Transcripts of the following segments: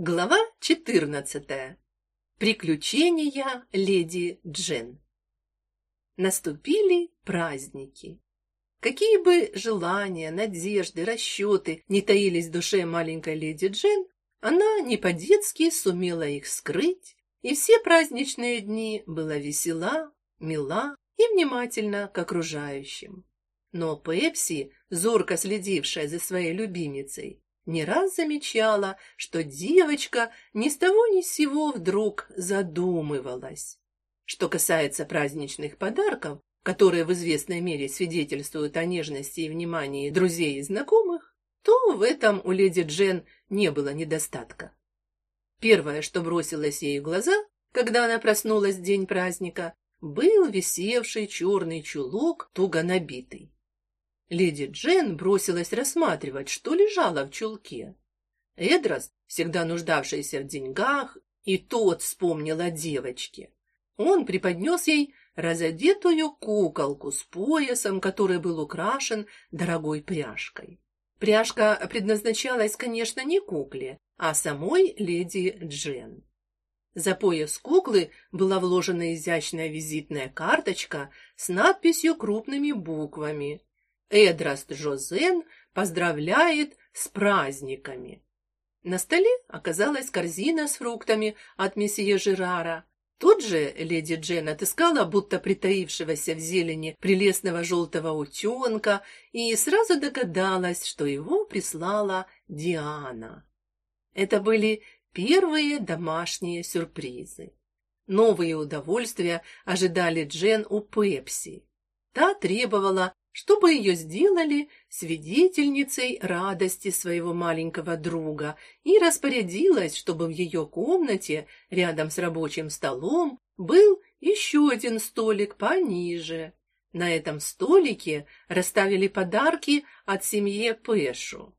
Глава 14. Приключения леди Джен. Наступили праздники. Какие бы желания, надежды, расчеты не таились в душе маленькой леди Джен, она не по-детски сумела их скрыть, и все праздничные дни была весела, мила и внимательна к окружающим. Но Пепси, зорко следившая за своей любимицей, не раз замечала, что девочка ни с того ни с сего вдруг задумывалась. Что касается праздничных подарков, которые в известной мере свидетельствуют о нежности и внимании друзей и знакомых, то в этом у леди Джен не было недостатка. Первое, что бросилось ей в глаза, когда она проснулась в день праздника, был висевший черный чулок, туго набитый. Леди Джен бросилась рассматривать, что лежало в чулке. Эдрос, всегда нуждавшийся в деньгах, и тот вспомнил о девочке. Он преподнес ей разодетую куколку с поясом, который был украшен дорогой пряжкой. Пряжка предназначалась, конечно, не кукле, а самой леди Джен. За пояс куклы была вложена изящная визитная карточка с надписью крупными буквами Эдраст Жозен поздравляет с праздниками. На столе оказалась корзина с фруктами от месье Жерара. Тут же леди Джен отыскала будто притаившегося в зелени прелестного желтого утенка и сразу догадалась, что его прислала Диана. Это были первые домашние сюрпризы. Новые удовольствия ожидали Джен у Пепси. Та требовала чтобы ее сделали свидетельницей радости своего маленького друга и распорядилась, чтобы в ее комнате рядом с рабочим столом был еще один столик пониже. На этом столике расставили подарки от семьи Пэшу.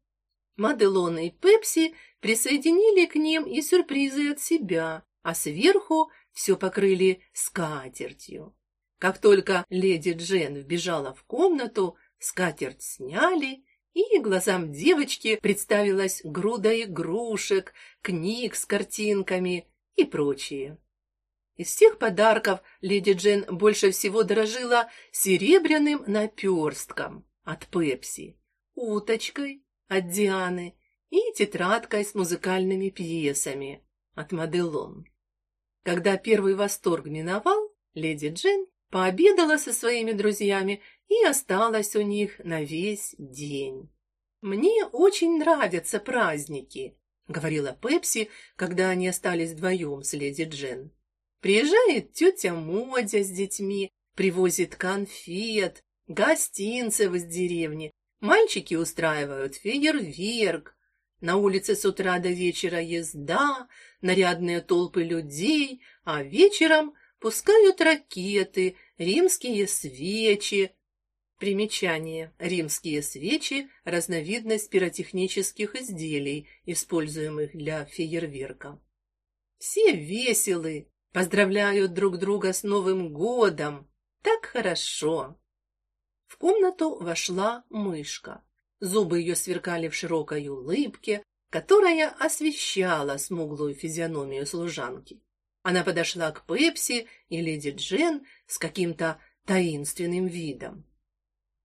Маделон и Пепси присоединили к ним и сюрпризы от себя, а сверху все покрыли скатертью. Как только леди Джен вбежала в комнату, скатерть сняли, и глазам девочки представилась груда игрушек, книг с картинками и прочее. Из всех подарков леди Джен больше всего дорожила серебряным наперстком от Пепси, уточкой от Дианы и тетрадкой с музыкальными пьесами от Маделон. Когда первый восторг миновал, леди Джен пообедала со своими друзьями и осталась у них на весь день. Мне очень нравятся праздники, говорила Пепси, когда они остались вдвоем с леди Джен. Приезжает тетя Модя с детьми, привозит конфет, гостинцев из деревни. Мальчики устраивают фейерверк. На улице с утра до вечера езда, нарядные толпы людей, а вечером пускают ракеты, римские свечи. Примечание. Римские свечи – разновидность пиротехнических изделий, используемых для фейерверка. Все веселы, поздравляют друг друга с Новым годом. Так хорошо. В комнату вошла мышка. Зубы ее сверкали в широкой улыбке, которая освещала смуглую физиономию служанки. Она подошла к Пепси и леди Джен с каким-то таинственным видом.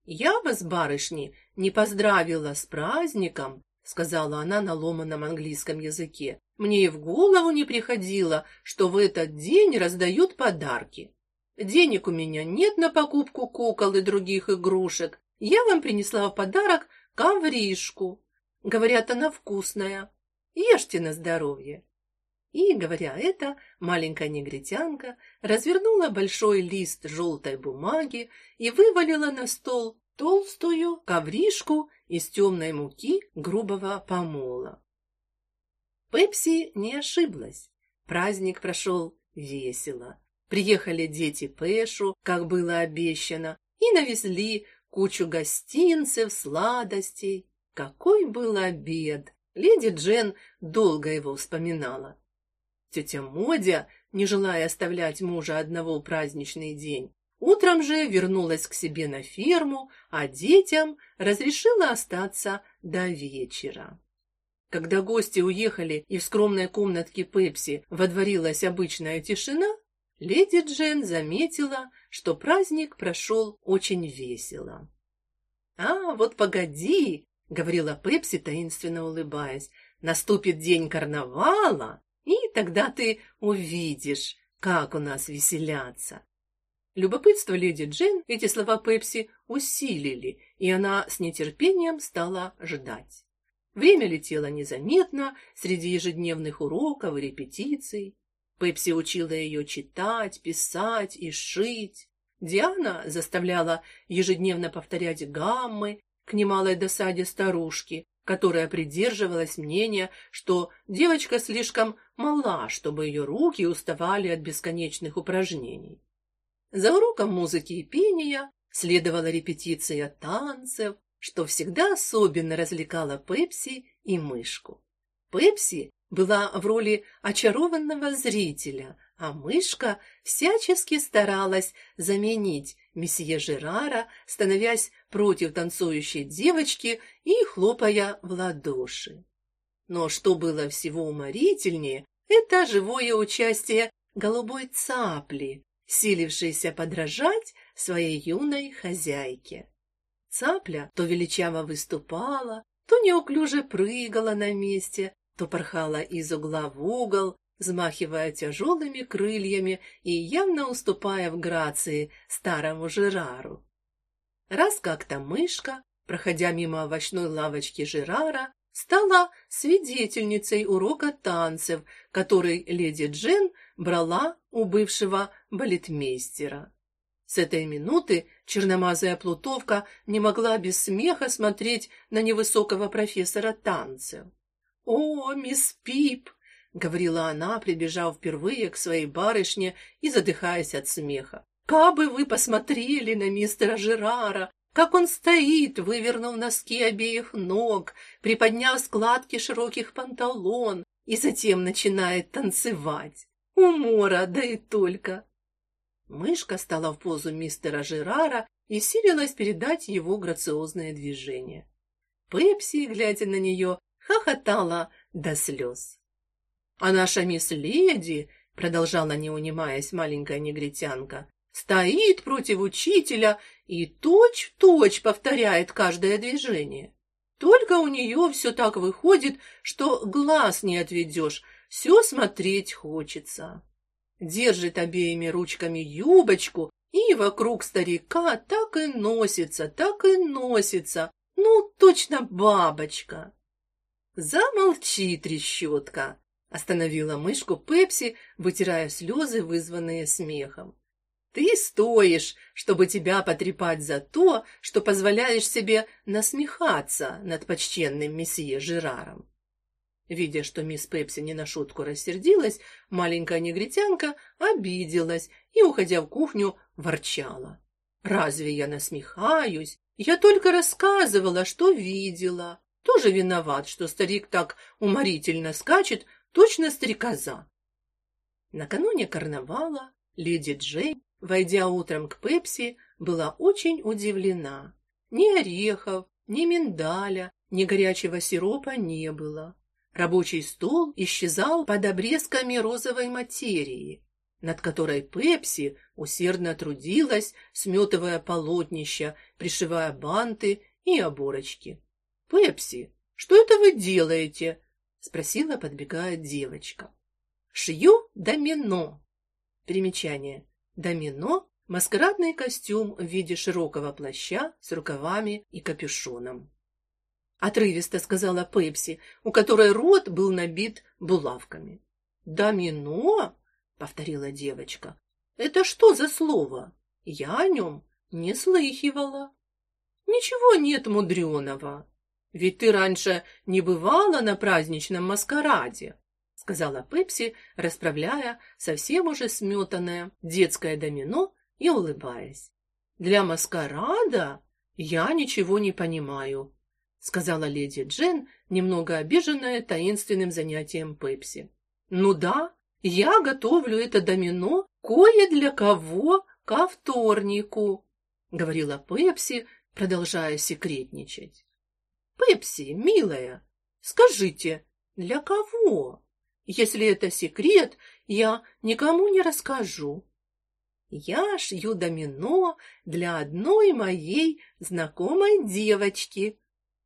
«Я вас, барышни, не поздравила с праздником», — сказала она на ломаном английском языке. «Мне и в голову не приходило, что в этот день раздают подарки. Денег у меня нет на покупку кукол и других игрушек. Я вам принесла в подарок ковришку. Говорят, она вкусная. Ешьте на здоровье». И, говоря это, маленькая негритянка развернула большой лист желтой бумаги и вывалила на стол толстую ковришку из темной муки грубого помола. Пепси не ошиблась. Праздник прошел весело. Приехали дети Пэшу, как было обещано, и навезли кучу гостинцев, сладостей. Какой был обед! Леди Джен долго его вспоминала. Тетя Модя, не желая оставлять мужа одного праздничный день, утром же вернулась к себе на ферму, а детям разрешила остаться до вечера. Когда гости уехали и в скромной комнатке Пепси водворилась обычная тишина, леди Джен заметила, что праздник прошел очень весело. «А, вот погоди!» — говорила Пепси, таинственно улыбаясь. «Наступит день карнавала, и тогда ты увидишь, как у нас веселятся». Любопытство леди Джен эти слова Пепси усилили, и она с нетерпением стала ждать. Время летело незаметно среди ежедневных уроков и репетиций. Пепси учила ее читать, писать и шить. Диана заставляла ежедневно повторять гаммы к немалой досаде старушки, которая придерживалась мнения, что девочка слишком мала, чтобы ее руки уставали от бесконечных упражнений. За уроком музыки и пения следовала репетиция танцев, что всегда особенно развлекало Пепси и мышку. Пепси была в роли очарованного зрителя, а мышка всячески старалась заменить месье Жерара, становясь против танцующей девочки и хлопая в ладоши. Но что было всего уморительнее, это живое участие голубой цапли, силившейся подражать своей юной хозяйке. Цапля то величаво выступала, то неуклюже прыгала на месте, то порхала из угла в угол, взмахивая тяжелыми крыльями и явно уступая в грации старому Жерару. Раз как-то мышка, проходя мимо овощной лавочки Жерара, стала свидетельницей урока танцев, который леди Джен брала у бывшего балетмейстера. С этой минуты черномазая плутовка не могла без смеха смотреть на невысокого профессора танцев. "О, мисс Пип", говорила она, прибежав впервые к своей барышне и задыхаясь от смеха. "Кабы вы посмотрели на мистера Жерара, как он стоит, вывернув носки обеих ног, приподняв складки широких панталон и затем начинает танцевать. Умора, да и только. Мышка стала в позу мистера Жерара и силилась передать его грациозное движение. Пепси, глядя на нее, хохотала до слез. А наша мисс Леди, продолжала не унимаясь маленькая негритянка, стоит против учителя и точь-в-точь повторяет каждое движение. Только у нее все так выходит, что глаз не отведешь, все смотреть хочется держит обеими ручками юбочку и вокруг старика так и носится, так и носится. Ну, точно бабочка. Замолчи, трещотка, остановила мышку Пепси, вытирая слезы, вызванные смехом. Ты стоишь, чтобы тебя потрепать за то, что позволяешь себе насмехаться над почтенным месье Жераром. Видя, что мисс Пепси не на шутку рассердилась, маленькая негритянка обиделась и, уходя в кухню, ворчала. «Разве я насмехаюсь? Я только рассказывала, что видела. Тоже виноват, что старик так уморительно скачет, точно стрекоза». Накануне карнавала леди Джейн, войдя утром к Пепси, была очень удивлена. Ни орехов, ни миндаля, ни горячего сиропа не было. Рабочий стол исчезал под обрезками розовой материи, над которой Пепси усердно трудилась, сметывая полотнища, пришивая банты и оборочки. "Пепси, что это вы делаете?" спросила, подбегая девочка. "Шью домино". Примечание: домино маскарадный костюм в виде широкого плаща с рукавами и капюшоном отрывисто сказала Пепси, у которой рот был набит булавками. Домино? повторила девочка. Это что за слово? Я о нем не слыхивала. Ничего нет мудреного. Ведь ты раньше не бывала на праздничном маскараде, сказала Пепси, расправляя совсем уже сметанное детское домино и улыбаясь. Для маскарада я ничего не понимаю, сказала леди Джен, немного обиженная таинственным занятием Пепси. Ну да, я готовлю это домино кое для кого ко вторнику, говорила Пепси, продолжая секретничать. Пепси, милая, Скажите, для кого? Если это секрет, я никому не расскажу. Я шью домино для одной моей знакомой девочки,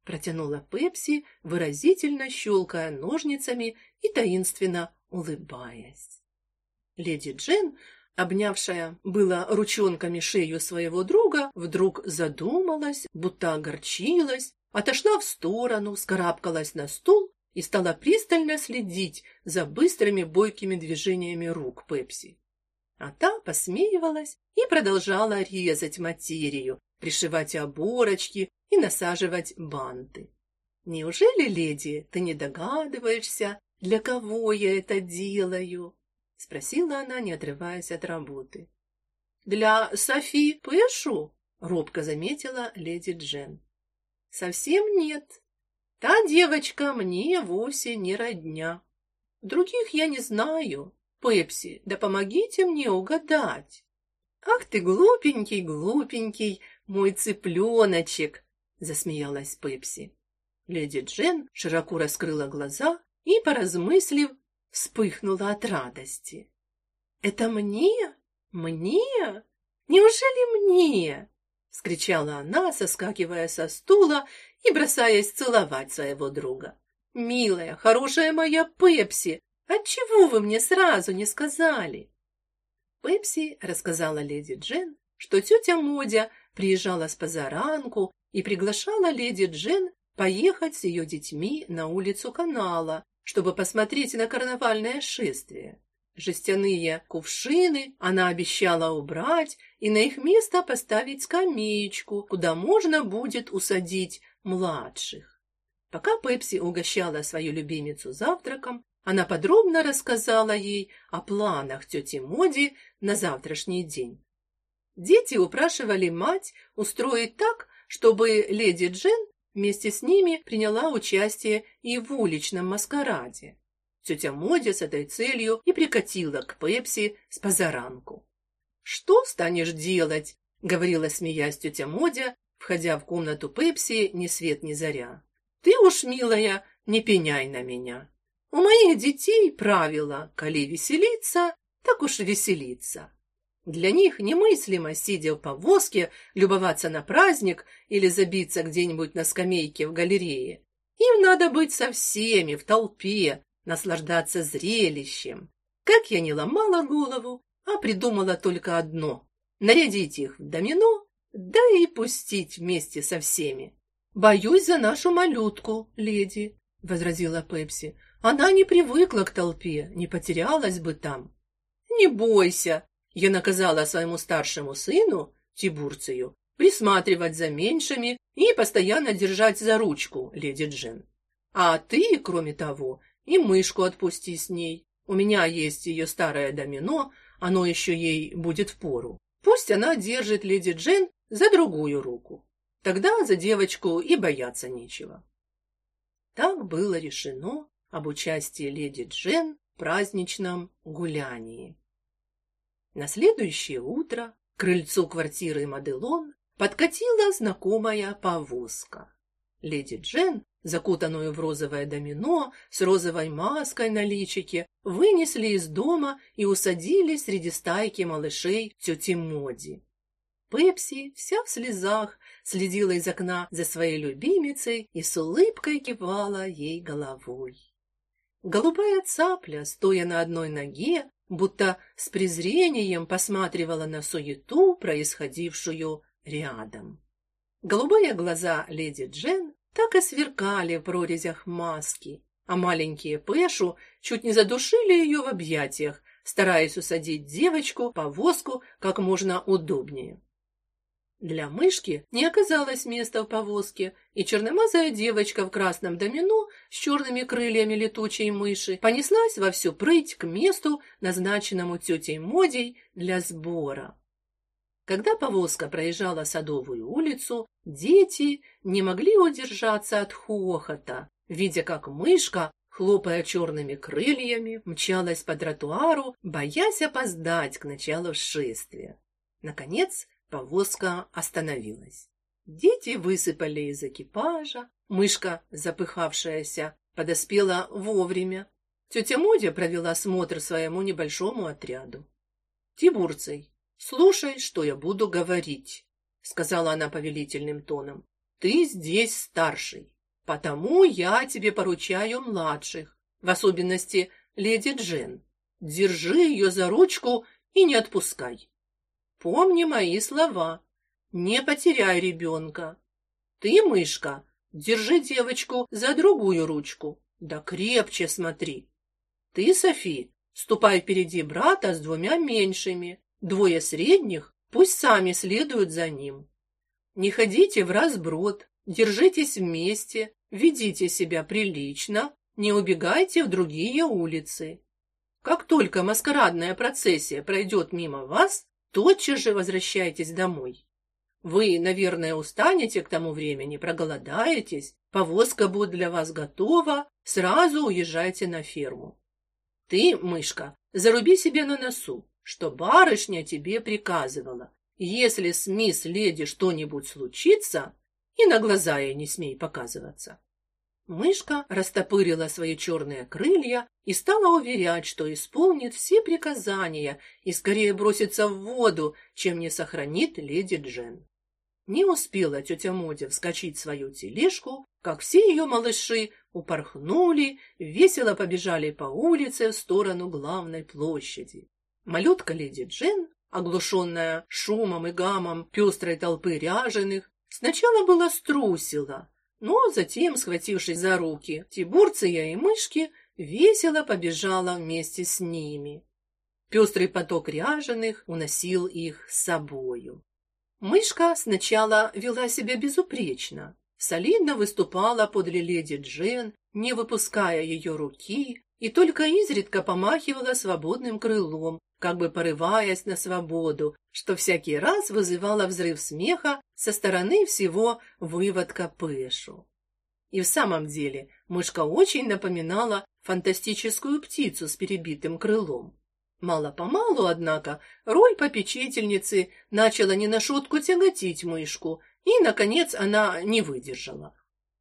протянула Пепси, выразительно щелкая ножницами и таинственно улыбаясь. Леди Джен, обнявшая было ручонками шею своего друга, вдруг задумалась, будто огорчилась, отошла в сторону, скарабкалась на стул и стала пристально следить за быстрыми бойкими движениями рук Пепси. А та посмеивалась и продолжала резать материю, пришивать оборочки и насаживать банты. Неужели, леди, ты не догадываешься, для кого я это делаю? спросила она, не отрываясь от работы. Для Софи Пэшу, робко заметила леди Джен. Совсем нет. Та девочка мне вовсе не родня. Других я не знаю. Пепси, да помогите мне угадать. Ах ты глупенький, глупенький, мой цыпленочек, засмеялась Пепси. Леди Джен широко раскрыла глаза и, поразмыслив, вспыхнула от радости. Это мне? Мне? Неужели мне? вскричала она, соскакивая со стула и бросаясь целовать своего друга. Милая, хорошая моя Пепси, отчего вы мне сразу не сказали? Пепси рассказала леди Джен, что тетя Модя приезжала с позаранку и приглашала леди Джен поехать с ее детьми на улицу канала, чтобы посмотреть на карнавальное шествие. Жестяные кувшины она обещала убрать и на их место поставить скамеечку, куда можно будет усадить младших. Пока Пепси угощала свою любимицу завтраком, она подробно рассказала ей о планах тети Моди на завтрашний день. Дети упрашивали мать устроить так, чтобы леди Джен вместе с ними приняла участие и в уличном маскараде. Тетя Модя с этой целью и прикатила к Пепси с позаранку. «Что станешь делать?» — говорила, смеясь тетя Модя, входя в комнату Пепси ни свет ни заря. «Ты уж, милая, не пеняй на меня. У моих детей правило, коли веселиться, так уж веселиться. Для них немыслимо, сидя в повозке, любоваться на праздник или забиться где-нибудь на скамейке в галерее. Им надо быть со всеми в толпе, наслаждаться зрелищем. Как я не ломала голову, а придумала только одно — нарядить их в домино, да и пустить вместе со всеми. «Боюсь за нашу малютку, леди», — возразила Пепси. «Она не привыкла к толпе, не потерялась бы там». «Не бойся», я наказала своему старшему сыну, Тибурцию, присматривать за меньшими и постоянно держать за ручку леди Джен. А ты, кроме того, и мышку отпусти с ней. У меня есть ее старое домино, оно еще ей будет впору. Пусть она держит леди Джен за другую руку. Тогда за девочку и бояться нечего. Так было решено об участии леди Джен в праздничном гулянии. На следующее утро к крыльцу квартиры Маделон подкатила знакомая повозка. Леди Джен, закутанную в розовое домино с розовой маской на личике, вынесли из дома и усадили среди стайки малышей тети Моди. Пепси, вся в слезах, следила из окна за своей любимицей и с улыбкой кивала ей головой. Голубая цапля, стоя на одной ноге, будто с презрением посматривала на суету, происходившую рядом. Голубые глаза леди Джен так и сверкали в прорезях маски, а маленькие Пэшу чуть не задушили ее в объятиях, стараясь усадить девочку по воску как можно удобнее. Для мышки не оказалось места в повозке, и черномазая девочка в красном домино с черными крыльями летучей мыши понеслась во всю прыть к месту, назначенному тетей Модей для сбора. Когда повозка проезжала Садовую улицу, дети не могли удержаться от хохота, видя, как мышка, хлопая черными крыльями, мчалась по тротуару, боясь опоздать к началу шествия. Наконец, Повозка остановилась. Дети высыпали из экипажа, мышка, запыхавшаяся, подоспела вовремя. Тетя Модя провела смотр своему небольшому отряду. Тибурций, слушай, что я буду говорить, сказала она повелительным тоном. Ты здесь старший, потому я тебе поручаю младших, в особенности леди Джен. Держи ее за ручку и не отпускай. Помни мои слова. Не потеряй ребенка. Ты, мышка, держи девочку за другую ручку, да крепче смотри. Ты, Софи, ступай впереди брата с двумя меньшими, двое средних, пусть сами следуют за ним. Не ходите в разброд, держитесь вместе, ведите себя прилично, не убегайте в другие улицы. Как только маскарадная процессия пройдет мимо вас, тотчас же возвращайтесь домой. Вы, наверное, устанете к тому времени, проголодаетесь, повозка будет для вас готова, сразу уезжайте на ферму. Ты, мышка, заруби себе на носу, что барышня тебе приказывала. Если с мисс леди что-нибудь случится, и на глаза ей не смей показываться. Мышка растопырила свои черные крылья и стала уверять, что исполнит все приказания и скорее бросится в воду, чем не сохранит леди Джен. Не успела тетя Модя вскочить в свою тележку, как все ее малыши упорхнули, весело побежали по улице в сторону главной площади. Малютка леди Джен, оглушенная шумом и гамом пестрой толпы ряженых, сначала была струсила, но затем, схватившись за руки Тибурция и мышки, весело побежала вместе с ними. Пестрый поток ряженых уносил их с собою. Мышка сначала вела себя безупречно, солидно выступала подле леди Джен, не выпуская ее руки, и только изредка помахивала свободным крылом, как бы порываясь на свободу, что всякий раз вызывало взрыв смеха со стороны всего выводка Пэшу. И в самом деле мышка очень напоминала фантастическую птицу с перебитым крылом. Мало-помалу, однако, роль попечительницы начала не на шутку тяготить мышку, и, наконец, она не выдержала.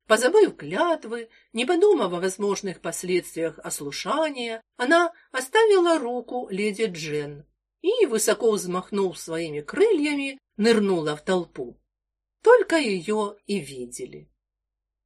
Позабыв клятвы, не подумав о возможных последствиях ослушания, она оставила руку леди Джен и, высоко взмахнув своими крыльями, нырнула в толпу. Только ее и видели.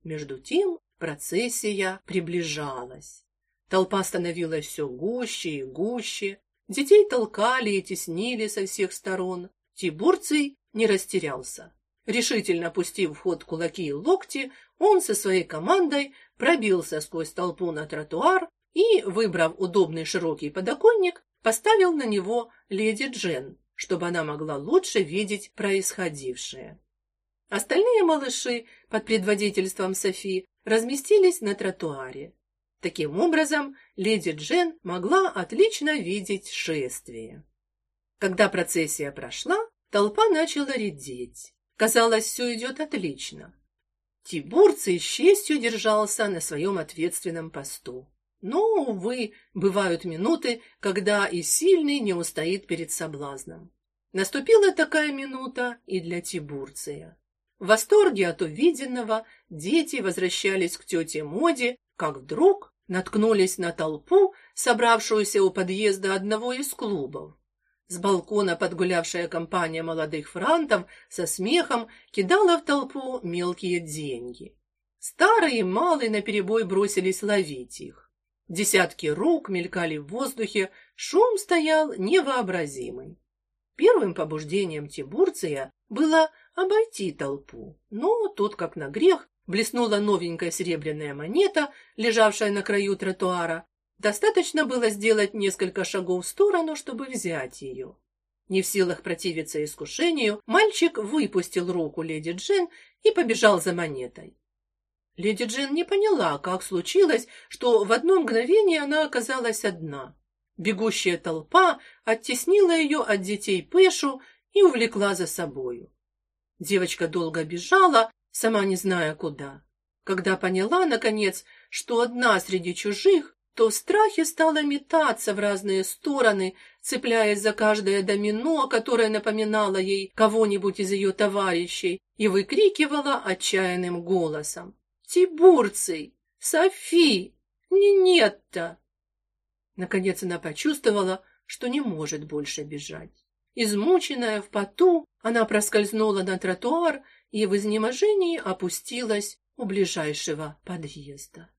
Между тем процессия приближалась. Толпа становилась все гуще и гуще, детей толкали и теснили со всех сторон. Тибурций не растерялся. Решительно опустив в ход кулаки и локти, он со своей командой пробился сквозь толпу на тротуар и, выбрав удобный широкий подоконник, поставил на него леди Джен, чтобы она могла лучше видеть происходившее. Остальные малыши под предводительством Софи разместились на тротуаре. Таким образом, леди Джен могла отлично видеть шествие. Когда процессия прошла, толпа начала редеть. Казалось, все идет отлично. Тибурций с честью держался на своем ответственном посту. Но, увы, бывают минуты, когда и сильный не устоит перед соблазном. Наступила такая минута и для Тибурция. В восторге от увиденного дети возвращались к тете Моде, как вдруг наткнулись на толпу, собравшуюся у подъезда одного из клубов. С балкона подгулявшая компания молодых франтов со смехом кидала в толпу мелкие деньги. Старые и малые наперебой бросились ловить их. Десятки рук мелькали в воздухе, шум стоял невообразимый. Первым побуждением Тибурция было обойти толпу, но тут, как на грех, блеснула новенькая серебряная монета, лежавшая на краю тротуара, Достаточно было сделать несколько шагов в сторону, чтобы взять ее. Не в силах противиться искушению, мальчик выпустил руку леди Джен и побежал за монетой. Леди Джен не поняла, как случилось, что в одно мгновение она оказалась одна. Бегущая толпа оттеснила ее от детей Пэшу и увлекла за собою. Девочка долго бежала, сама не зная куда. Когда поняла наконец, что одна среди чужих, то в страхе стала метаться в разные стороны, цепляясь за каждое домино, которое напоминало ей кого-нибудь из ее товарищей, и выкрикивала отчаянным голосом: "Тибурций, Софи, не нет-то. Наконец она почувствовала, что не может больше бежать. Измученная в поту, она проскользнула на тротуар и в изнеможении опустилась у ближайшего подъезда.